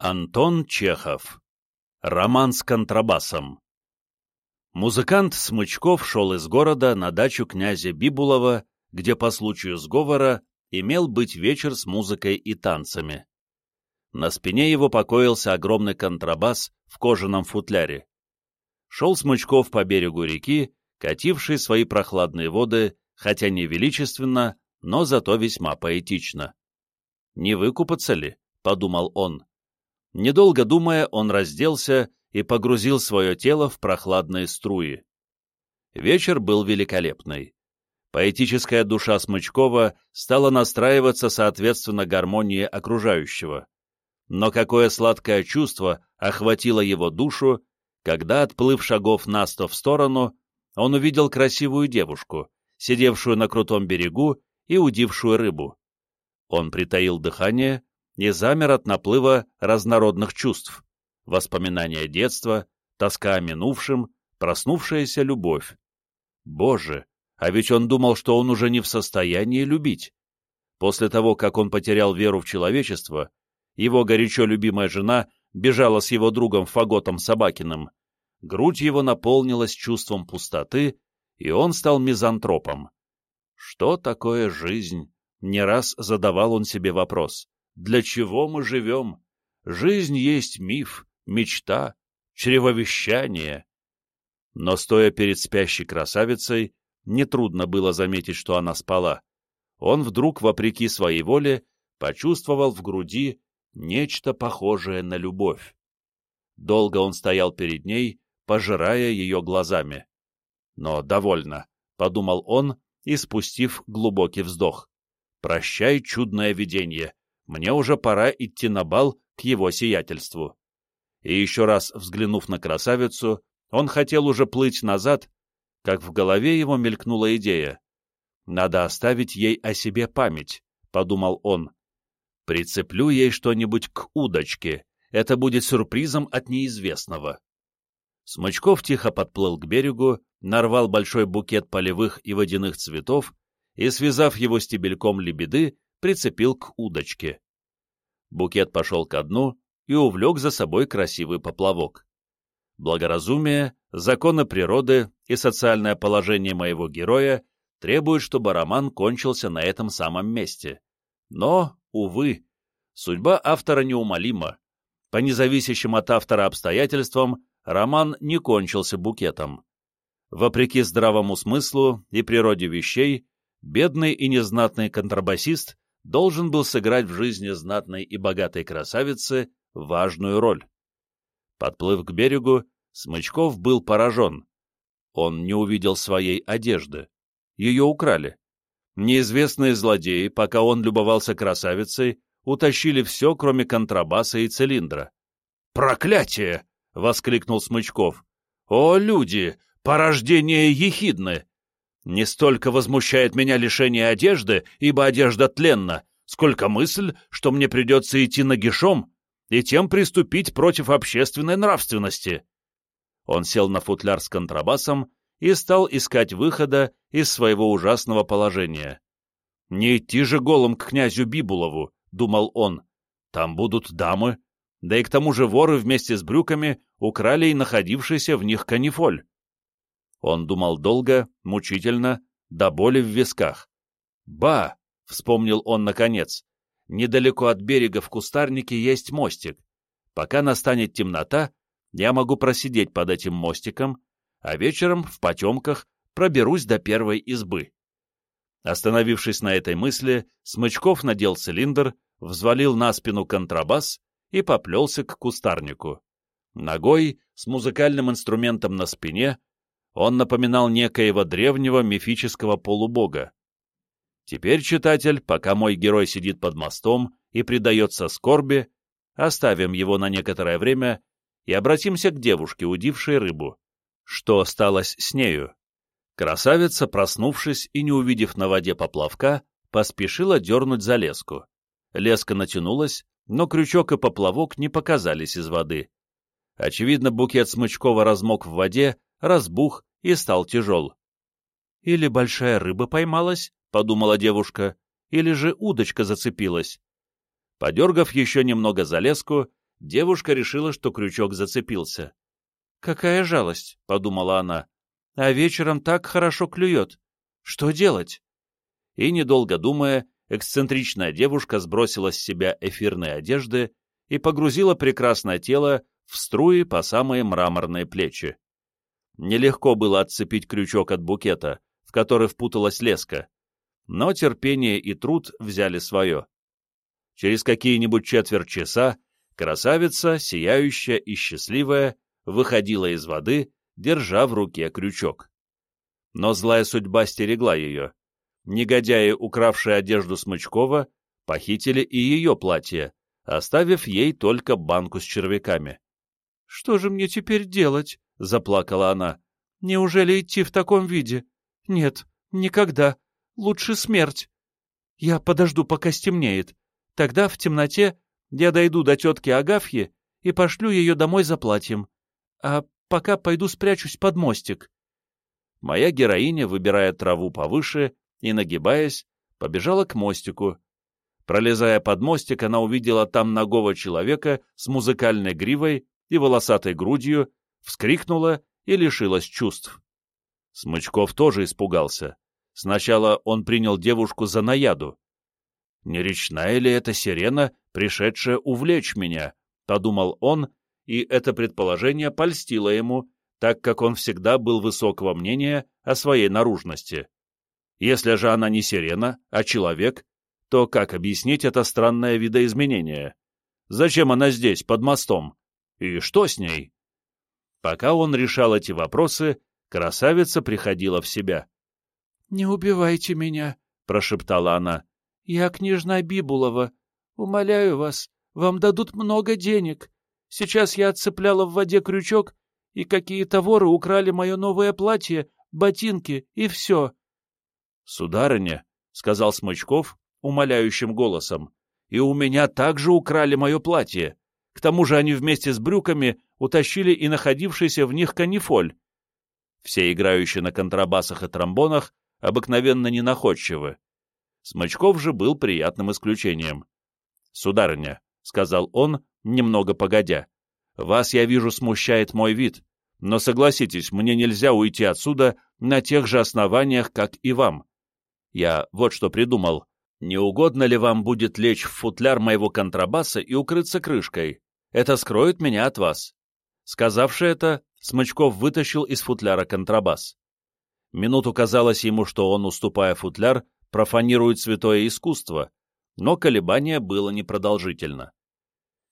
Антон Чехов. Роман с контрабасом. Музыкант Смычков шел из города на дачу князя Бибулова, где по случаю сговора имел быть вечер с музыкой и танцами. На спине его покоился огромный контрабас в кожаном футляре. Шел Смычков по берегу реки, кативший свои прохладные воды, хотя не величественно, но зато весьма поэтично. «Не выкупаться ли?» — подумал он. Недолго думая, он разделся и погрузил свое тело в прохладные струи. Вечер был великолепный. Поэтическая душа Смычкова стала настраиваться соответственно гармонии окружающего. Но какое сладкое чувство охватило его душу, когда, отплыв шагов на сто в сторону, он увидел красивую девушку, сидевшую на крутом берегу и удившую рыбу. Он притаил дыхание и замер от наплыва разнородных чувств, воспоминания детства, тоска о минувшем, проснувшаяся любовь. Боже, а ведь он думал, что он уже не в состоянии любить. После того, как он потерял веру в человечество, его горячо любимая жена бежала с его другом Фаготом Собакиным, грудь его наполнилась чувством пустоты, и он стал мизантропом. Что такое жизнь? Не раз задавал он себе вопрос. Для чего мы живем? Жизнь есть миф, мечта, чревовещание. Но, стоя перед спящей красавицей, нетрудно было заметить, что она спала. Он вдруг, вопреки своей воле, почувствовал в груди нечто похожее на любовь. Долго он стоял перед ней, пожирая ее глазами. Но довольно, — подумал он, и спустив глубокий вздох. Прощай, чудное видение, мне уже пора идти на бал к его сиятельству. И еще раз взглянув на красавицу, он хотел уже плыть назад, как в голове его мелькнула идея. «Надо оставить ей о себе память», — подумал он. «Прицеплю ей что-нибудь к удочке. Это будет сюрпризом от неизвестного». Смычков тихо подплыл к берегу, нарвал большой букет полевых и водяных цветов и, связав его стебельком лебеды, прицепил к удочке. Букет пошел ко дну и увлек за собой красивый поплавок. Благоразумие, законы природы и социальное положение моего героя требуют, чтобы роман кончился на этом самом месте. Но, увы, судьба автора неумолима. По независящим от автора обстоятельствам роман не кончился букетом. Вопреки здравому смыслу и природе вещей, бедный и незнатный контрабасист должен был сыграть в жизни знатной и богатой красавицы важную роль. Подплыв к берегу, Смычков был поражен. Он не увидел своей одежды. Ее украли. Неизвестные злодеи, пока он любовался красавицей, утащили все, кроме контрабаса и цилиндра. «Проклятие!» — воскликнул Смычков. «О, люди! Порождение ехидны! Не столько возмущает меня лишение одежды, ибо одежда тленна, сколько мысль, что мне придется идти нагишом и тем приступить против общественной нравственности. Он сел на футляр с контрабасом и стал искать выхода из своего ужасного положения. «Не идти же голым к князю Бибулову», — думал он. «Там будут дамы, да и к тому же воры вместе с брюками украли и находившийся в них канифоль. Он думал долго, мучительно, до боли в висках. «Ба!» — вспомнил он наконец. «Недалеко от берега в кустарнике есть мостик. Пока настанет темнота, я могу просидеть под этим мостиком, а вечером в потемках проберусь до первой избы». Остановившись на этой мысли, Смычков надел цилиндр, взвалил на спину контрабас и поплелся к кустарнику. Ногой, с музыкальным инструментом на спине, он напоминал некоего древнего мифического полубога. Теперь, читатель, пока мой герой сидит под мостом и предается скорби, оставим его на некоторое время и обратимся к девушке, удившей рыбу. Что осталось с нею? Красавица, проснувшись и не увидев на воде поплавка, поспешила дернуть за леску. Леска натянулась, но крючок и поплавок не показались из воды. Очевидно, букет Смычкова размок в воде, разбух и стал тяжел. «Или большая рыба поймалась», — подумала девушка, — «или же удочка зацепилась». Подергав еще немного за леску, девушка решила, что крючок зацепился. «Какая жалость», — подумала она, — «а вечером так хорошо клюет. Что делать?» И, недолго думая, эксцентричная девушка сбросила с себя эфирные одежды и погрузила прекрасное тело в струи по самые мраморные плечи. Нелегко было отцепить крючок от букета, в который впуталась леска, но терпение и труд взяли свое. Через какие-нибудь четверть часа красавица, сияющая и счастливая, выходила из воды, держа в руке крючок. Но злая судьба стерегла ее. Негодяи, укравшие одежду Смычкова, похитили и ее платье, оставив ей только банку с червяками. «Что же мне теперь делать?» — заплакала она. «Неужели идти в таком виде? Нет, никогда. Лучше смерть. Я подожду, пока стемнеет. Тогда в темноте я дойду до тетки Агафьи и пошлю ее домой за платьем. А пока пойду спрячусь под мостик». Моя героиня, выбирая траву повыше и, нагибаясь, побежала к мостику, Пролезая под мостик, она увидела там ногого человека с музыкальной гривой и волосатой грудью, вскрикнула и лишилась чувств. Смычков тоже испугался. Сначала он принял девушку за наяду. «Не речная ли это сирена, пришедшая увлечь меня?» — подумал он, и это предположение польстило ему, так как он всегда был высокого мнения о своей наружности. Если же она не сирена, а человек, то как объяснить это странное видоизменение? Зачем она здесь, под мостом? И что с ней? Пока он решал эти вопросы, красавица приходила в себя. — Не убивайте меня, — прошептала она. — Я княжна Бибулова. Умоляю вас, вам дадут много денег. Сейчас я отцепляла в воде крючок, и какие-то воры украли мое новое платье, ботинки и все. — Сударыня, — сказал Смычков, умоляющим голосом, и у меня также украли мое платье. К тому же они вместе с брюками утащили и находившийся в них канифоль. Все играющие на контрабасах и тромбонах обыкновенно ненаходчивы. Смычков же был приятным исключением. «Сударыня», — сказал он, немного погодя, — «вас, я вижу, смущает мой вид, но согласитесь, мне нельзя уйти отсюда на тех же основаниях, как и вам. Я вот что придумал. Не угодно ли вам будет лечь в футляр моего контрабаса и укрыться крышкой? Это скроет меня от вас. Сказавши это, Смычков вытащил из футляра контрабас. Минуту казалось ему, что он, уступая футляр, профанирует святое искусство, но колебание было непродолжительно.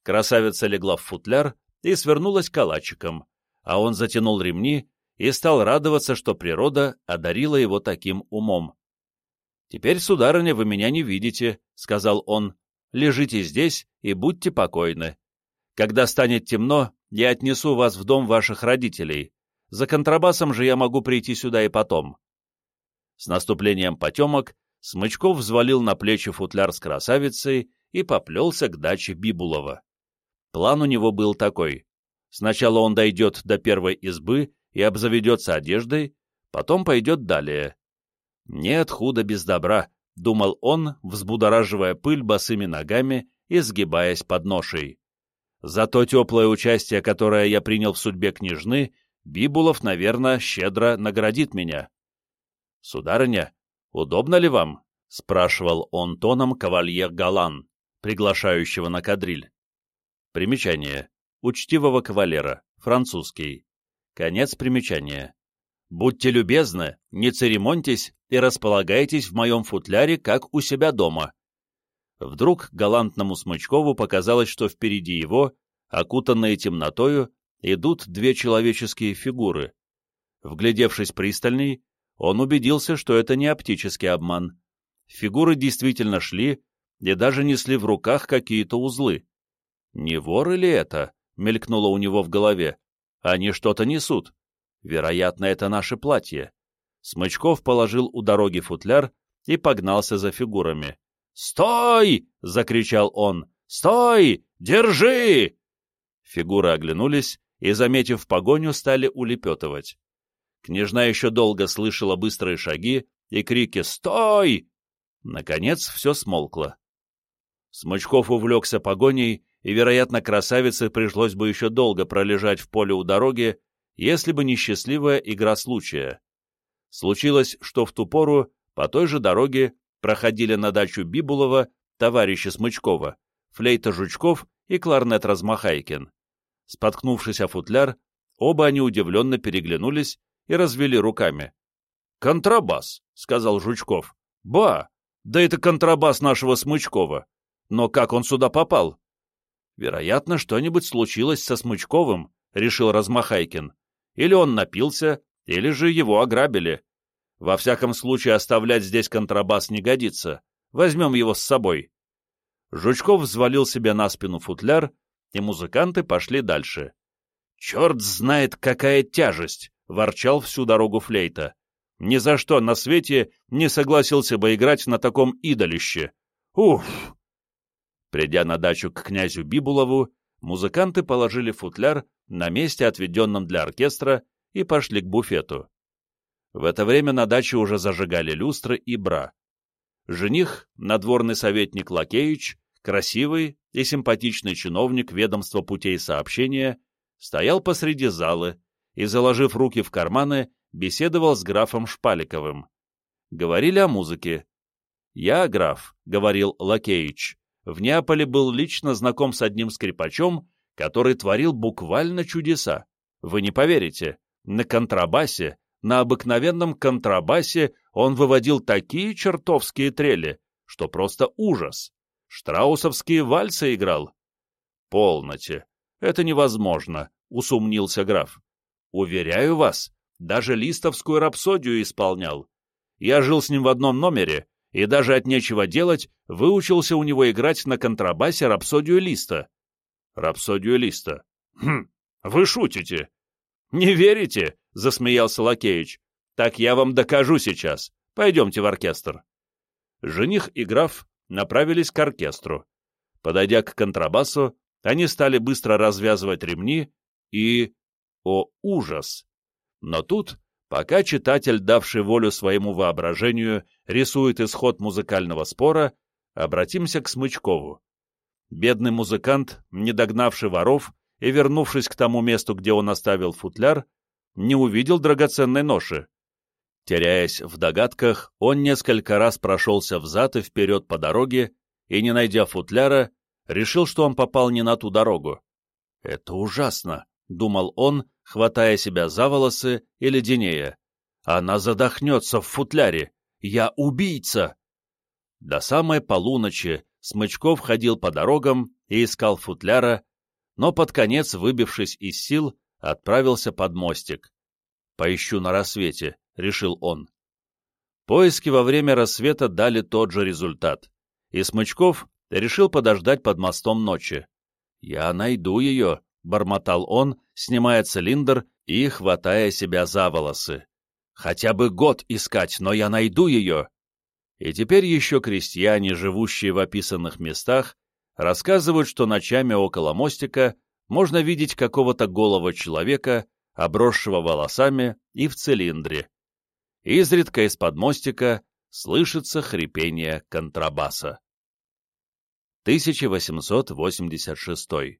Красавица легла в футляр и свернулась калачиком, а он затянул ремни и стал радоваться, что природа одарила его таким умом. «Теперь, сударыня, вы меня не видите», — сказал он. «Лежите здесь и будьте покойны. Когда станет темно, я отнесу вас в дом ваших родителей. За контрабасом же я могу прийти сюда и потом». С наступлением потемок Смычков взвалил на плечи футляр с красавицей и поплелся к даче Бибулова. План у него был такой. Сначала он дойдет до первой избы и обзаведется одеждой, потом пойдет далее. «Нет худа без добра», — думал он, взбудораживая пыль босыми ногами и сгибаясь под ношей. «За то теплое участие, которое я принял в судьбе княжны, Бибулов, наверное, щедро наградит меня». «Сударыня, удобно ли вам?» — спрашивал он тоном кавальер Галан, приглашающего на кадриль. Примечание. Учтивого кавалера. Французский. Конец примечания. Будьте любезны, не церемоньтесь и располагайтесь в моем футляре, как у себя дома. Вдруг галантному Смычкову показалось, что впереди его, окутанные темнотою, идут две человеческие фигуры. Вглядевшись пристальней, он убедился, что это не оптический обман. Фигуры действительно шли и даже несли в руках какие-то узлы. «Не воры ли это?» — мелькнуло у него в голове. «Они что-то несут. Вероятно, это наше платье. Смычков положил у дороги футляр и погнался за фигурами. «Стой!» — закричал он. «Стой! Держи!» Фигуры оглянулись и, заметив погоню, стали улепетывать. Княжна еще долго слышала быстрые шаги и крики «Стой!». Наконец все смолкло. Смычков увлекся погоней и, вероятно, красавице пришлось бы еще долго пролежать в поле у дороги, если бы не счастливая игра случая. Случилось, что в ту пору по той же дороге проходили на дачу Бибулова товарищи Смычкова, флейта Жучков и кларнет Размахайкин. Споткнувшись о футляр, оба они удивленно переглянулись и развели руками. «Контрабас», — сказал Жучков. «Ба! Да это контрабас нашего Смычкова. Но как он сюда попал?» «Вероятно, что-нибудь случилось со Смычковым», — решил Размахайкин. «Или он напился, или же его ограбили. Во всяком случае, оставлять здесь контрабас не годится. Возьмем его с собой». Жучков взвалил себе на спину футляр, и музыканты пошли дальше. «Черт знает, какая тяжесть!» — ворчал всю дорогу флейта. «Ни за что на свете не согласился бы играть на таком идолище. Уф!» Придя на дачу к князю Бибулову, музыканты положили футляр на месте, отведенном для оркестра, и пошли к буфету. В это время на даче уже зажигали люстры и бра. Жених, надворный советник Лакеич, красивый и симпатичный чиновник ведомства путей сообщения, стоял посреди залы и, заложив руки в карманы, беседовал с графом Шпаликовым. Говорили о музыке. «Я, граф», — говорил Лакеич, — «в Неаполе был лично знаком с одним скрипачом, который творил буквально чудеса. Вы не поверите, на контрабасе на обыкновенном контрабасе он выводил такие чертовские трели, что просто ужас. Штраусовские вальсы играл. Полноте. Это невозможно, усомнился граф. Уверяю вас, даже листовскую рапсодию исполнял. Я жил с ним в одном номере, и даже от нечего делать выучился у него играть на контрабасе рапсодию листа. Рапсодию листа. Хм, вы шутите. Не верите? — засмеялся Лакеич. «Так я вам докажу сейчас. Пойдемте в оркестр». Жених и граф направились к оркестру. Подойдя к контрабасу, они стали быстро развязывать ремни и... О, ужас! Но тут, пока читатель, давший волю своему воображению, рисует исход музыкального спора, обратимся к Смычкову. Бедный музыкант, не догнавший воров и вернувшись к тому месту, где он оставил футляр, не увидел драгоценной ноши. Теряясь в догадках, он несколько раз прошелся взад и вперед по дороге и, не найдя футляра, решил, что он попал не на ту дорогу. «Это ужасно», — думал он, хватая себя за волосы и леденея. «Она задохнется в футляре! Я убийца!» До самой полуночи Смычков ходил по дорогам и искал футляра, но под конец, выбившись из сил, отправился под мостик. «Поищу на рассвете», — решил он. Поиски во время рассвета дали тот же результат, и Смычков решил подождать под мостом ночи. «Я найду ее», — бормотал он, снимая цилиндр и хватая себя за волосы. «Хотя бы год искать, но я найду ее». И теперь еще крестьяне, живущие в описанных местах, рассказывают, что ночами около мостика можно видеть какого-то голого человека, обросшего волосами и в цилиндре. Изредка из-под мостика слышится хрипение контрабаса. 1886